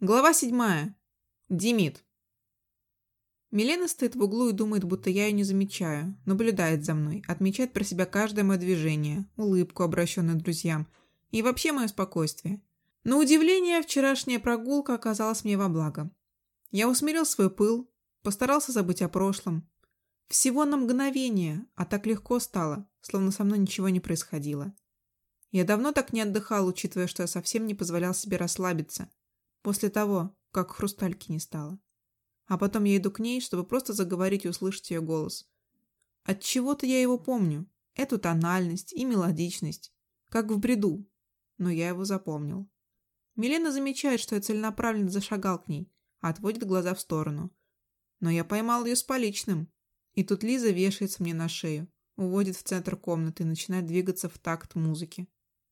Глава седьмая. Димит. Милена стоит в углу и думает, будто я ее не замечаю. Наблюдает за мной, отмечает про себя каждое мое движение, улыбку, обращенную друзьям, и вообще мое спокойствие. На удивление, вчерашняя прогулка оказалась мне во благо. Я усмирил свой пыл, постарался забыть о прошлом. Всего на мгновение, а так легко стало, словно со мной ничего не происходило. Я давно так не отдыхал, учитывая, что я совсем не позволял себе расслабиться – После того, как хрустальки не стало. А потом я иду к ней, чтобы просто заговорить и услышать ее голос. От чего-то я его помню. Эту тональность и мелодичность. Как в бреду. Но я его запомнил. Милена замечает, что я целенаправленно зашагал к ней, а отводит глаза в сторону. Но я поймал ее с поличным. И тут Лиза вешается мне на шею, уводит в центр комнаты и начинает двигаться в такт музыки.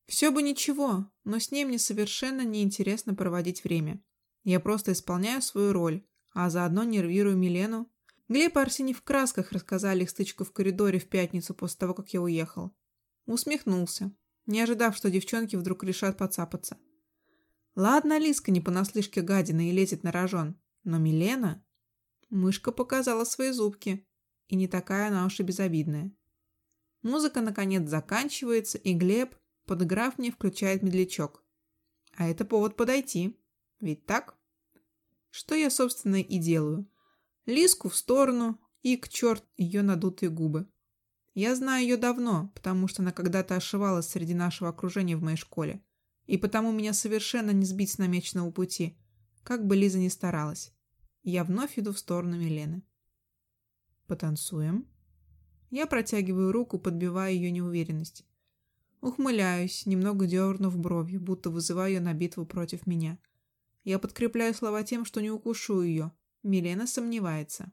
Все бы ничего, но с ней мне совершенно неинтересно проводить время. Я просто исполняю свою роль, а заодно нервирую Милену. Глеб и Арсений в красках рассказали их стычку в коридоре в пятницу после того, как я уехал. Усмехнулся, не ожидав, что девчонки вдруг решат поцапаться. Ладно, Лиска не понаслышке гадина и лезет на рожон, но Милена... Мышка показала свои зубки, и не такая она уж и безобидная. Музыка, наконец, заканчивается, и Глеб, Подыграв мне, включает медлячок. А это повод подойти. Ведь так? Что я, собственно, и делаю. Лиску в сторону и к черт ее надутые губы. Я знаю ее давно, потому что она когда-то ошивалась среди нашего окружения в моей школе. И потому меня совершенно не сбить с намеченного пути, как бы Лиза ни старалась. Я вновь иду в сторону Милены. Потанцуем. Я протягиваю руку, подбивая ее неуверенность. Ухмыляюсь, немного дернув бровью, будто вызываю ее на битву против меня. Я подкрепляю слова тем, что не укушу ее. Милена сомневается.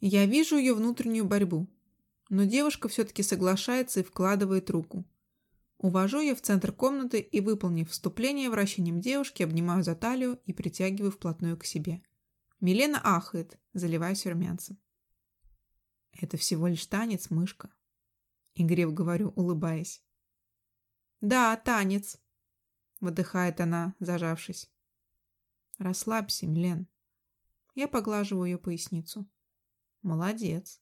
Я вижу ее внутреннюю борьбу. Но девушка все-таки соглашается и вкладывает руку. Увожу ее в центр комнаты и, выполнив вступление вращением девушки, обнимаю за талию и притягиваю вплотную к себе. Милена ахает, заливаясь румянцем. «Это всего лишь танец, мышка», — игрив говорю, улыбаясь. «Да, танец», — выдыхает она, зажавшись. «Расслабься, Милен». Я поглаживаю ее поясницу. «Молодец».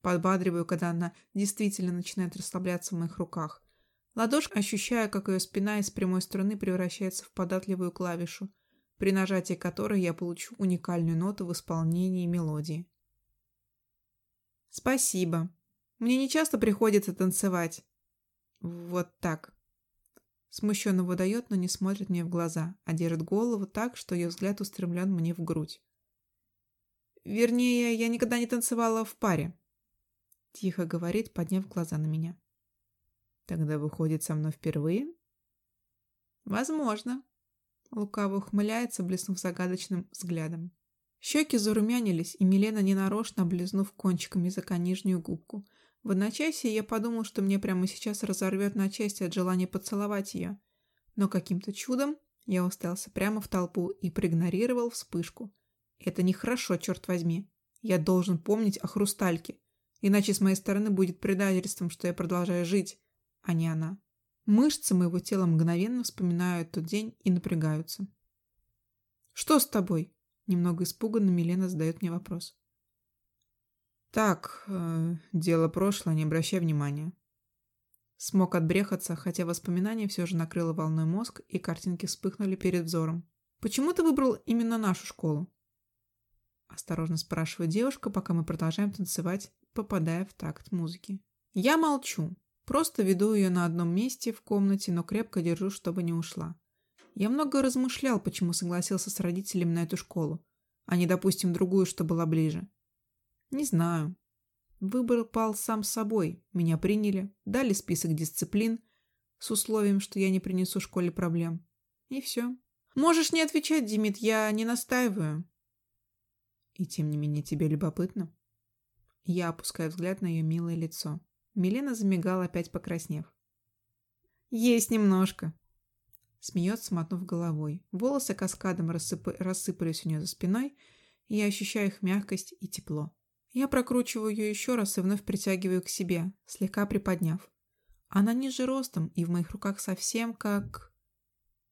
Подбадриваю, когда она действительно начинает расслабляться в моих руках. Ладошка ощущая, как ее спина из прямой стороны превращается в податливую клавишу, при нажатии которой я получу уникальную ноту в исполнении мелодии. «Спасибо. Мне не часто приходится танцевать, вот так. Смущенно выдает, но не смотрит мне в глаза, а держит голову так, что ее взгляд устремлен мне в грудь. Вернее, я никогда не танцевала в паре. Тихо говорит, подняв глаза на меня. Тогда выходит со мной впервые? Возможно. Лукаво ухмыляется, блеснув загадочным взглядом. Щеки зарумянились, и Милена, ненарочно облизнув кончиком языка нижнюю губку, в одночасье я подумал, что мне прямо сейчас разорвет на части от желания поцеловать ее. Но каким-то чудом я уставился прямо в толпу и проигнорировал вспышку. Это нехорошо, черт возьми. Я должен помнить о хрустальке. Иначе с моей стороны будет предательством, что я продолжаю жить, а не она. Мышцы моего тела мгновенно вспоминают тот день и напрягаются. «Что с тобой?» Немного испуганно Милена задает мне вопрос. Так, э, дело прошлое, не обращай внимания. Смог отбрехаться, хотя воспоминание все же накрыло волной мозг, и картинки вспыхнули перед взором. «Почему ты выбрал именно нашу школу?» Осторожно спрашивает девушка, пока мы продолжаем танцевать, попадая в такт музыки. Я молчу. Просто веду ее на одном месте в комнате, но крепко держу, чтобы не ушла. Я много размышлял, почему согласился с родителями на эту школу, а не, допустим, другую, что была ближе. Не знаю. Выбор пал сам собой. Меня приняли, дали список дисциплин с условием, что я не принесу школе проблем. И все. Можешь не отвечать, Димит, я не настаиваю. И тем не менее тебе любопытно. Я опускаю взгляд на ее милое лицо. Милена замигала, опять покраснев. «Есть немножко», Смеется, мотнув головой. Волосы каскадом рассып... рассыпались у нее за спиной, и я ощущаю их мягкость и тепло. Я прокручиваю ее еще раз и вновь притягиваю к себе, слегка приподняв. Она ниже ростом и в моих руках совсем как...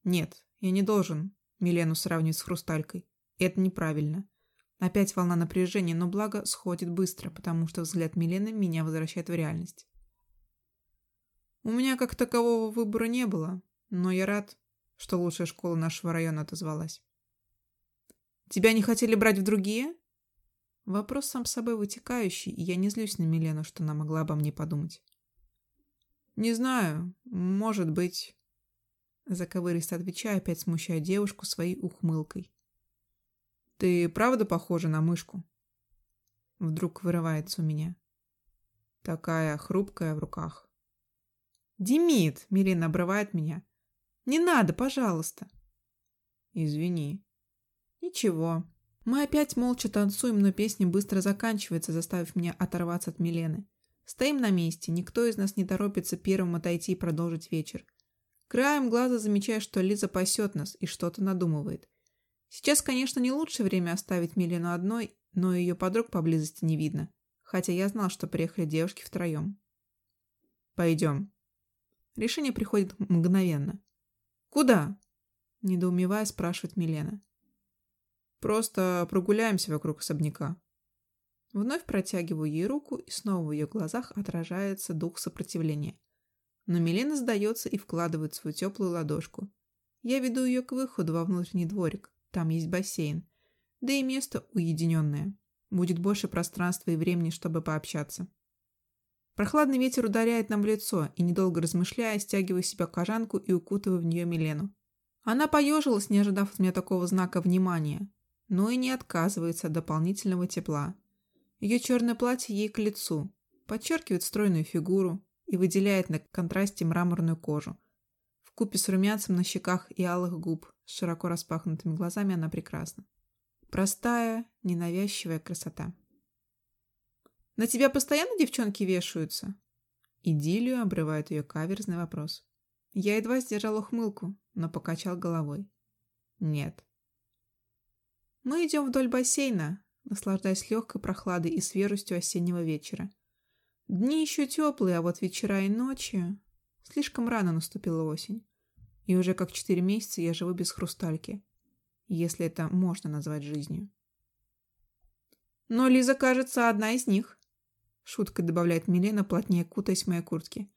Нет, я не должен. Милену сравнивать с хрусталькой. Это неправильно. Опять волна напряжения, но благо сходит быстро, потому что взгляд Милены меня возвращает в реальность. У меня как такового выбора не было, но я рад, что лучшая школа нашего района отозвалась. Тебя не хотели брать в другие? Вопрос сам собой вытекающий, и я не злюсь на Милену, что она могла обо мне подумать. Не знаю, может быть. Заковыристо отвечаю, опять смущая девушку своей ухмылкой. Ты правда похожа на мышку? Вдруг вырывается у меня. Такая хрупкая в руках. Демид, Милена обрывает меня. Не надо, пожалуйста. Извини. Ничего. Мы опять молча танцуем, но песня быстро заканчивается, заставив меня оторваться от Милены. Стоим на месте, никто из нас не торопится первым отойти и продолжить вечер. Краем глаза замечаю, что Лиза пасет нас и что-то надумывает. Сейчас, конечно, не лучшее время оставить Милену одной, но ее подруг поблизости не видно, хотя я знал, что приехали девушки втроем. «Пойдем». Решение приходит мгновенно. «Куда?» – недоумевая спрашивает Милена. «Просто прогуляемся вокруг особняка». Вновь протягиваю ей руку, и снова в ее глазах отражается дух сопротивления. Но Милена сдается и вкладывает свою теплую ладошку. Я веду ее к выходу во внутренний дворик. Там есть бассейн. Да и место уединенное. Будет больше пространства и времени, чтобы пообщаться. Прохладный ветер ударяет нам в лицо, и, недолго размышляя, стягиваю себя кожанку и укутываю в нее Милену. Она поежилась, не ожидав от меня такого знака внимания, но и не отказывается от дополнительного тепла. Ее черное платье ей к лицу, подчеркивает стройную фигуру и выделяет на контрасте мраморную кожу. В купе с румянцем на щеках и алых губ, с широко распахнутыми глазами она прекрасна. Простая, ненавязчивая красота. «На тебя постоянно девчонки вешаются?» Идиллию обрывает ее каверзный вопрос. Я едва сдержал ухмылку, но покачал головой. «Нет». Мы идем вдоль бассейна, наслаждаясь легкой прохладой и свежестью осеннего вечера. Дни еще теплые, а вот вечера и ночи... Слишком рано наступила осень. И уже как четыре месяца я живу без хрустальки. Если это можно назвать жизнью. Но Лиза, кажется, одна из них. Шуткой добавляет Милена, плотнее кутаясь в моей куртке.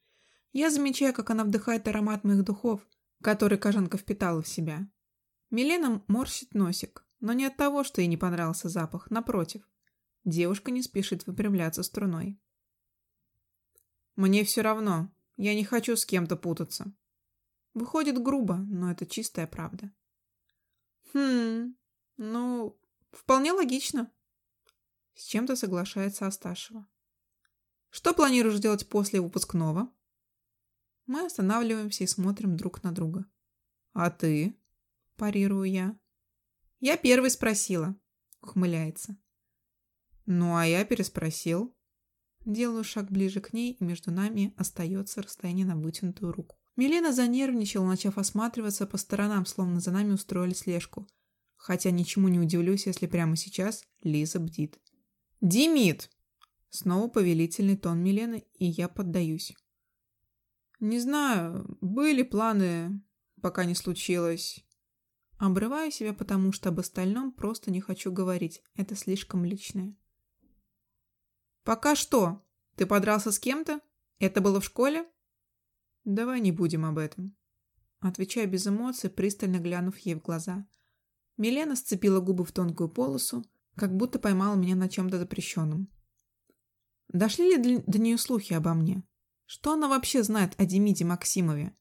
Я замечаю, как она вдыхает аромат моих духов, который кожанка впитала в себя. Милена морщит носик, но не от того, что ей не понравился запах, напротив. Девушка не спешит выпрямляться струной. «Мне все равно. Я не хочу с кем-то путаться». Выходит грубо, но это чистая правда. «Хм, ну, вполне логично». С чем-то соглашается Асташева. «Что планируешь делать после выпускного?» Мы останавливаемся и смотрим друг на друга. «А ты?» – парирую я. «Я первый спросила», — ухмыляется. «Ну, а я переспросил». Делаю шаг ближе к ней, и между нами остается расстояние на вытянутую руку. Милена занервничала, начав осматриваться по сторонам, словно за нами устроили слежку. Хотя ничему не удивлюсь, если прямо сейчас Лиза бдит. «Димит!» Снова повелительный тон Милены, и я поддаюсь. «Не знаю, были планы, пока не случилось. Обрываю себя, потому что об остальном просто не хочу говорить. Это слишком личное. «Пока что? Ты подрался с кем-то? Это было в школе?» «Давай не будем об этом». Отвечаю без эмоций, пристально глянув ей в глаза. Милена сцепила губы в тонкую полосу, как будто поймала меня на чем-то запрещенном. Дошли ли до нее слухи обо мне? Что она вообще знает о Демиде Максимове?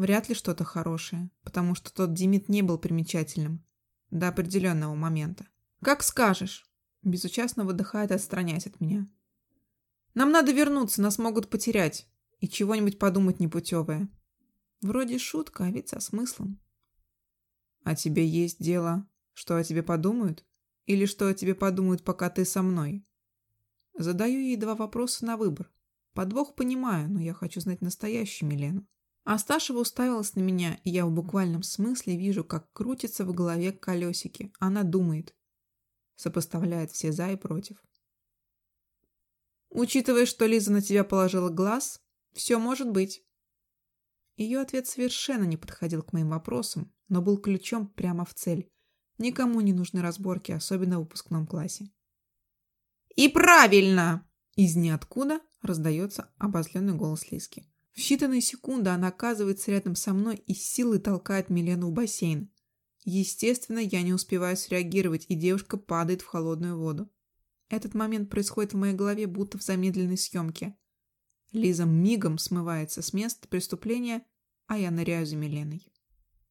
Вряд ли что-то хорошее, потому что тот Димит не был примечательным. До определенного момента. «Как скажешь!» Безучастно выдыхает, отстраняясь от меня. «Нам надо вернуться, нас могут потерять. И чего-нибудь подумать непутевое». Вроде шутка, а ведь со смыслом. «А тебе есть дело, что о тебе подумают? Или что о тебе подумают, пока ты со мной?» Задаю ей два вопроса на выбор. Подвох понимаю, но я хочу знать настоящую Милену. Асташева уставилась на меня, и я в буквальном смысле вижу, как крутится в голове колесики. Она думает. Сопоставляет все за и против. Учитывая, что Лиза на тебя положила глаз, все может быть. Ее ответ совершенно не подходил к моим вопросам, но был ключом прямо в цель. Никому не нужны разборки, особенно в выпускном классе. «И правильно!» Из ниоткуда раздается обозленный голос Лиски. В считанные секунды она оказывается рядом со мной и силой толкает Милену в бассейн. Естественно, я не успеваю среагировать, и девушка падает в холодную воду. Этот момент происходит в моей голове, будто в замедленной съемке. Лиза мигом смывается с места преступления, а я ныряю за Миленой.